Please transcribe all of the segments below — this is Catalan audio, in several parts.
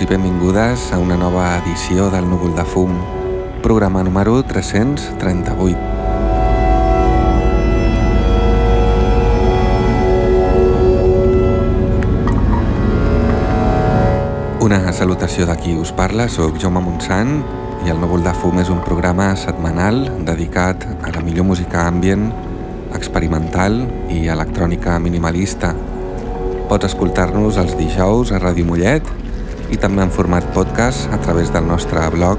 Benvinguts i benvingudes a una nova edició del Núvol de Fum, programa número 338. Una salutació de qui us parla, sóc Jaume Montsant i el Núvol de Fum és un programa setmanal dedicat a la millor música ambient, experimental i electrònica minimalista Pots escoltar-nos els dijous a Ràdio Mollet i també en format podcast a través del nostre blog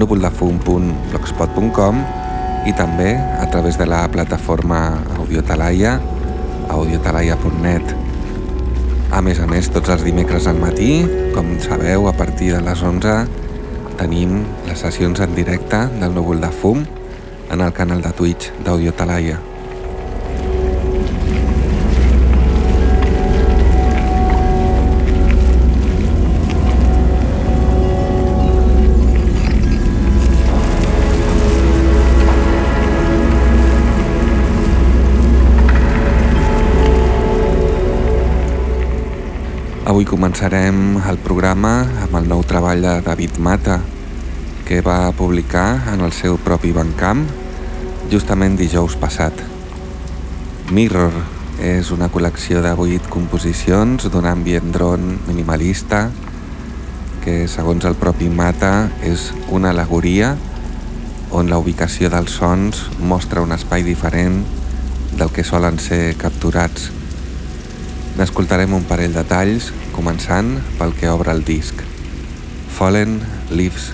núvoldefum.blogspot.com i també a través de la plataforma Audiotalaia audiotalaia.net A més a més, tots els dimecres al matí, com sabeu, a partir de les 11 tenim les sessions en directe del Núvol de Fum en el canal de Twitch d'Audiotalaia. Començarem el programa amb el nou treball de David Mata, que va publicar en el seu propi Bandcamp justament dijous passat. Mirror és una col·lecció de 8 composicions d'un ambient dron minimalista que, segons el propi Mata, és una alegoria on la ubicació dels sons mostra un espai diferent del que solen ser capturats. N'escoltarem un parell de talls començant pel que obre el disc. Fallen Leaves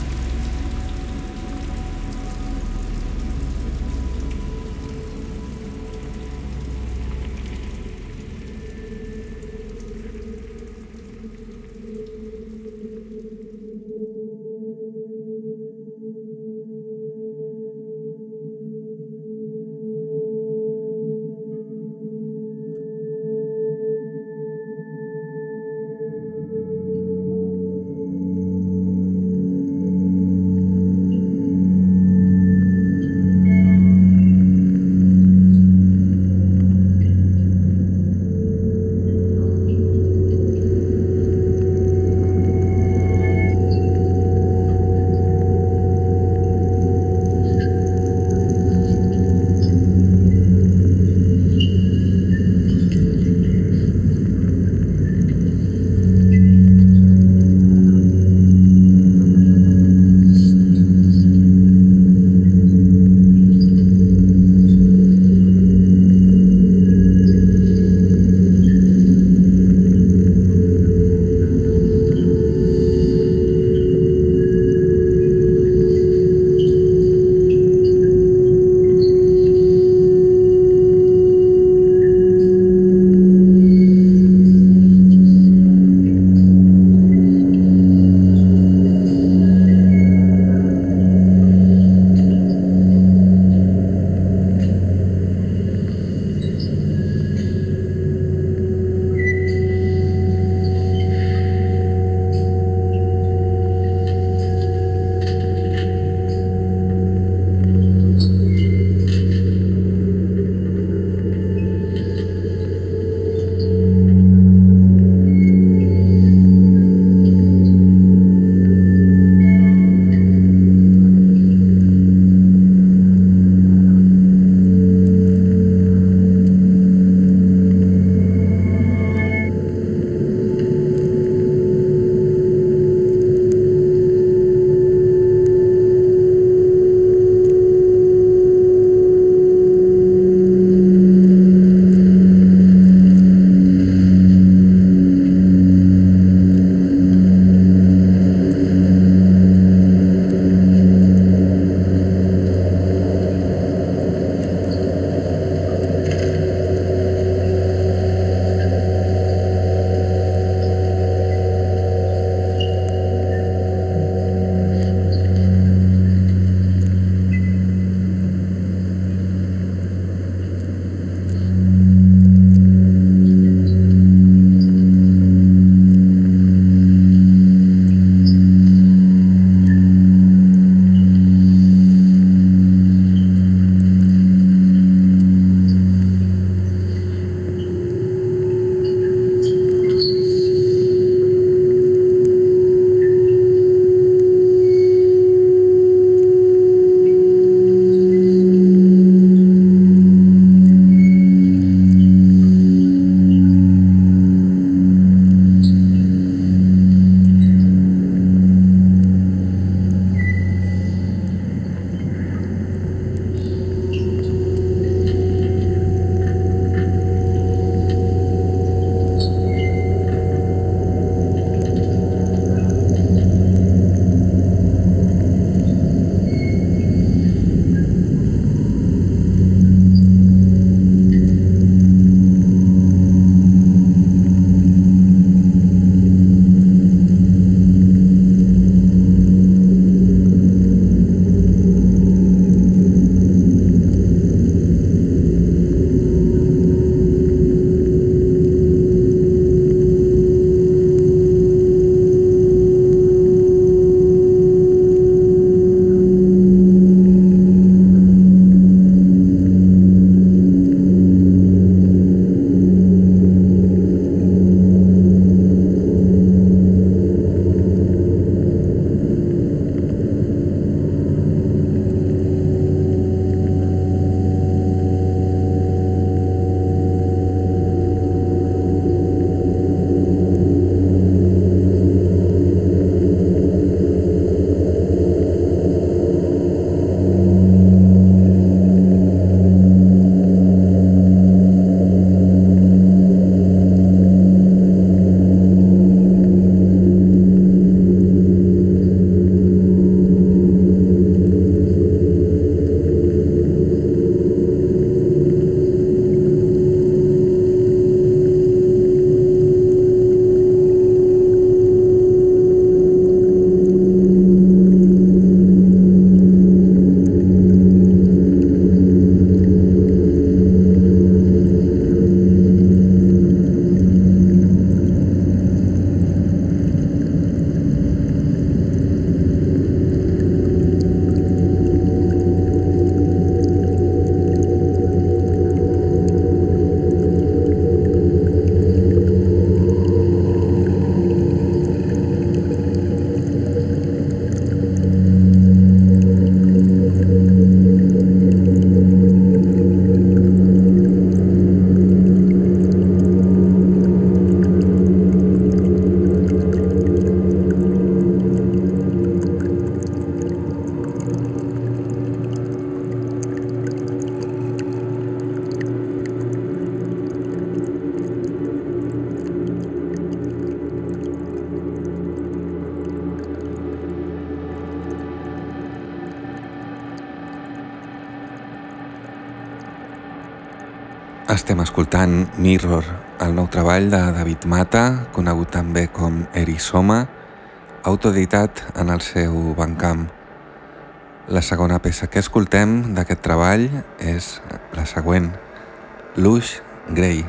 escoltant Mirror, el nou treball de David Mata, conegut també com Erisoma, autoeditat en el seu bancamp. La segona peça que escoltem d'aquest treball és la següent, Lush Grey.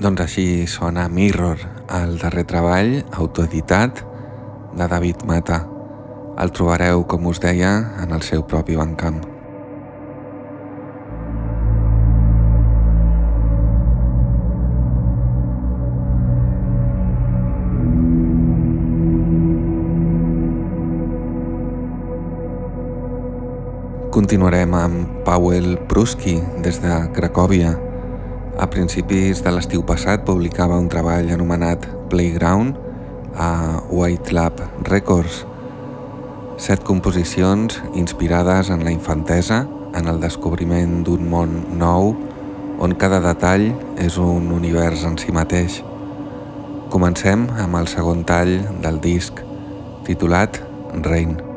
Doncs així sona Mirror, el darrer treball autoeditat de David Mata. El trobareu, com us deia, en el seu propi bancamp. Continuarem amb Paweł Pruski des de Cracòvia. A principis de l'estiu passat publicava un treball anomenat Playground a White Lab Records. Set composicions inspirades en la infantesa, en el descobriment d'un món nou, on cada detall és un univers en si mateix. Comencem amb el segon tall del disc, titulat Rain.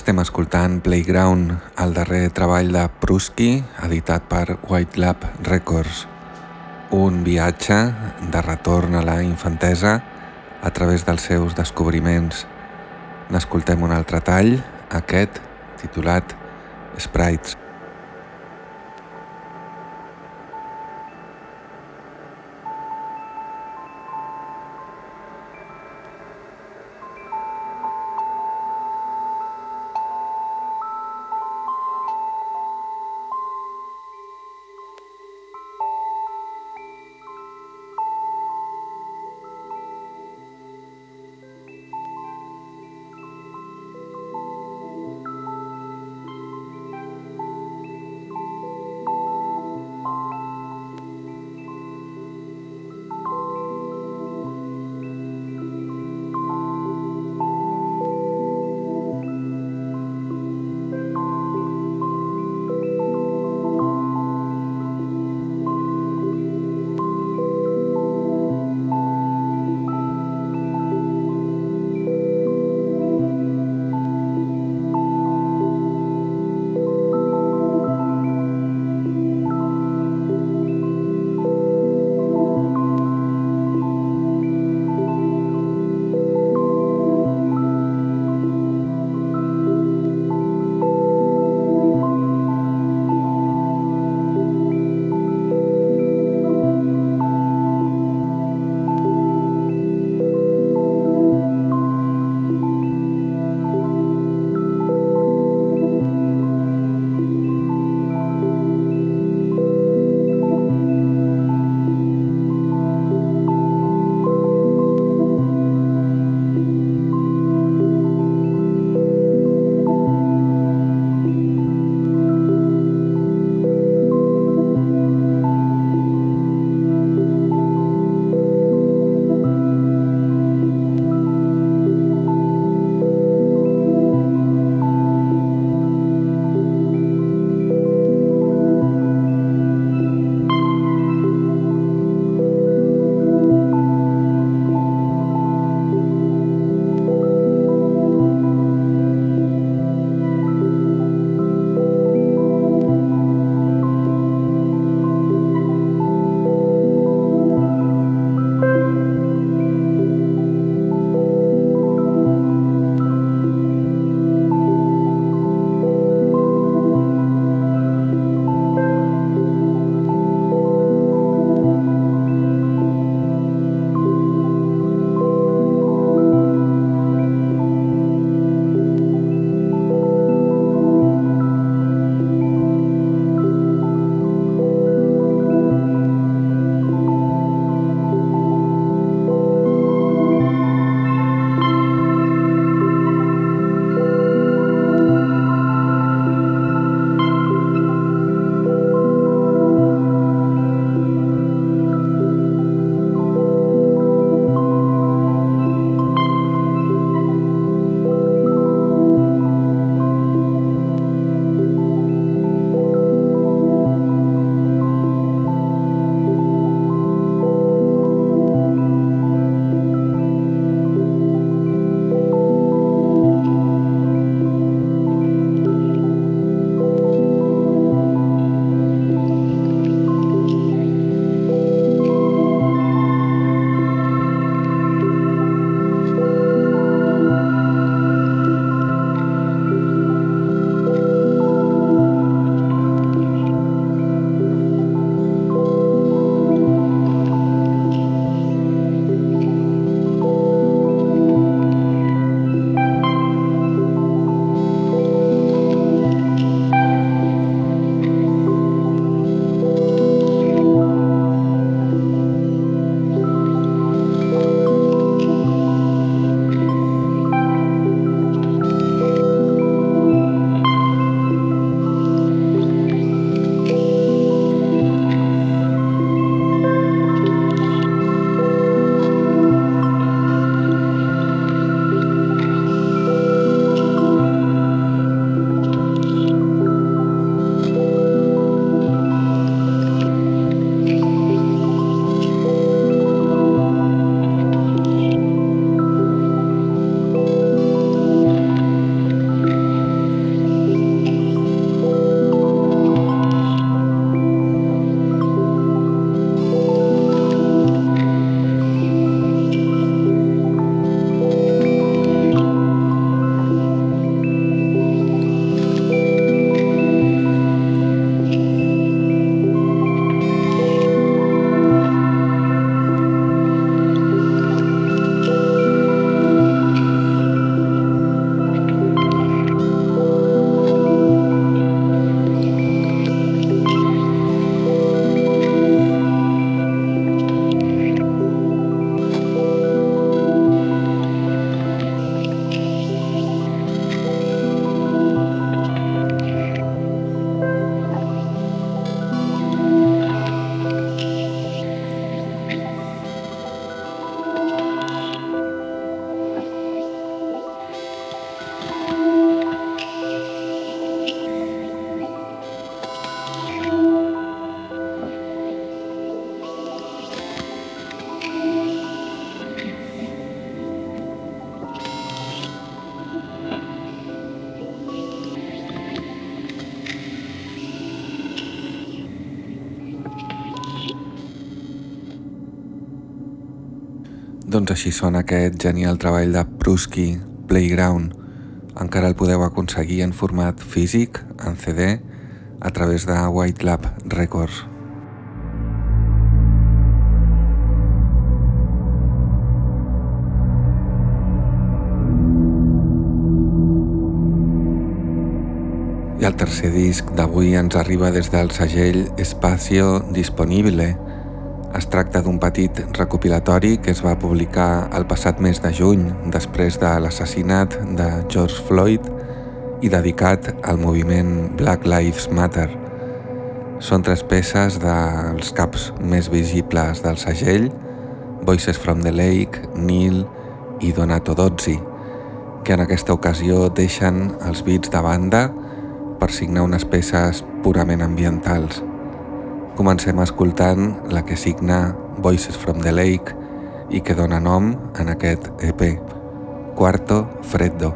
Estem escoltant Playground, el darrer treball de Prusky, editat per White Lab Records. Un viatge de retorn a la infantesa a través dels seus descobriments. N'escoltem un altre tall, aquest, titulat Sprites. Doncs així sona aquest genial treball de Prusky, Playground. Encara el podeu aconseguir en format físic, en CD, a través de White Lab Records. I el tercer disc d'avui ens arriba des del segell Espacio Disponibile. Es tracta d'un petit recopilatori que es va publicar el passat mes de juny, després de l'assassinat de George Floyd i dedicat al moviment Black Lives Matter. Són tres peces dels caps més visibles del segell, Voices from the Lake, Neil i Donato Dozzi, que en aquesta ocasió deixen els beats de banda per signar unes peces purament ambientals. Comencem escoltant la que signa Voices from the Lake i que dona nom en aquest EP, Quarto Freddo.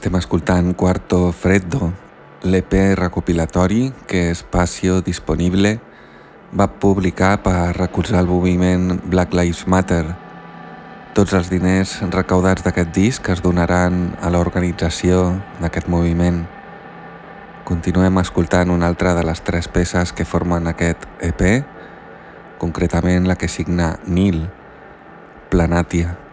Estem escoltant Quarto Freddo, l'EP recopilatori que Espacio Disponible va publicar per recolzar el moviment Black Lives Matter. Tots els diners recaudats d'aquest disc es donaran a l'organització d'aquest moviment. Continuem escoltant una altra de les tres peces que formen aquest EP, concretament la que signa Nil, Planatia.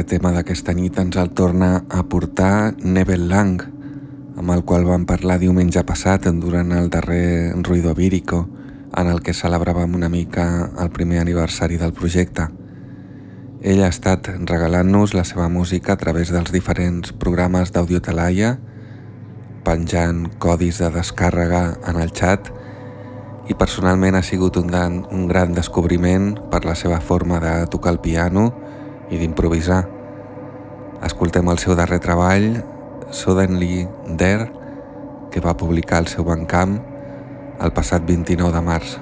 Darrer tema d'aquesta nit ens el torna a portar Nebel Lang, amb el qual vam parlar diumenge passat durant el darrer Ruido Vírico, en el que celebràvem una mica el primer aniversari del projecte. Ell ha estat regalant-nos la seva música a través dels diferents programes d'Audio Talaia, penjant codis de descàrrega en el xat i personalment ha sigut un gran, un gran descobriment per la seva forma de tocar el piano i d'improvisar. Escoltem el seu darrer treball, Suddenly There, que va publicar el seu bancamp el passat 29 de març.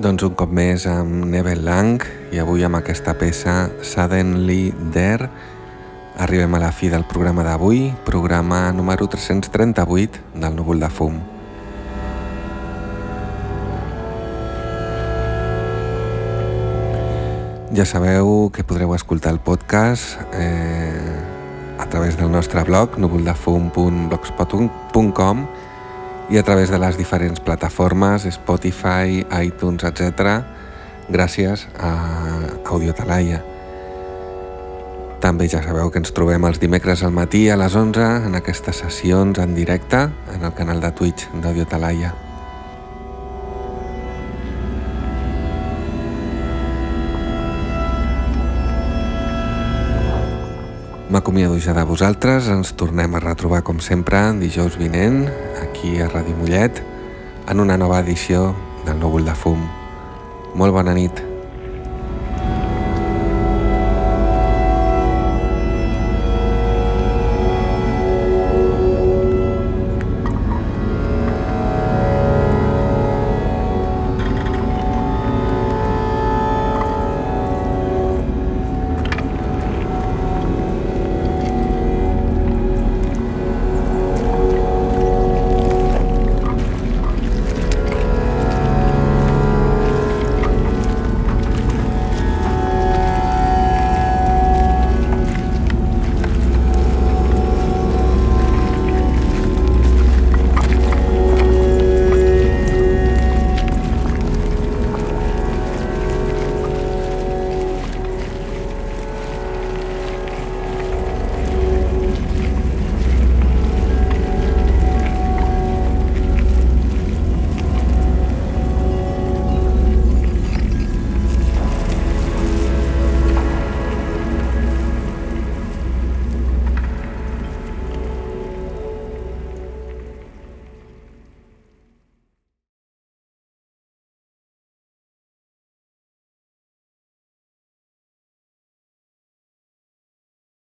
Doncs un cop més amb Nebel Lang i avui amb aquesta peça Suddenly There arribem a la fi del programa d'avui, programa número 338 del Núvol de Fum. Ja sabeu que podreu escoltar el podcast eh, a través del nostre blog núvoldefum.blogspot.com i a través de les diferents plataformes, Spotify, iTunes, etc. gràcies a Audiotalaia. També ja sabeu que ens trobem els dimecres al matí a les 11 en aquestes sessions en directe en el canal de Twitch d'Audiotalaia. M'acomiado ja de vosaltres, ens tornem a retrobar com sempre dijous vinent, aquí a Ràdio Mollet, en una nova edició del Núvol de Fum. Molt bona nit.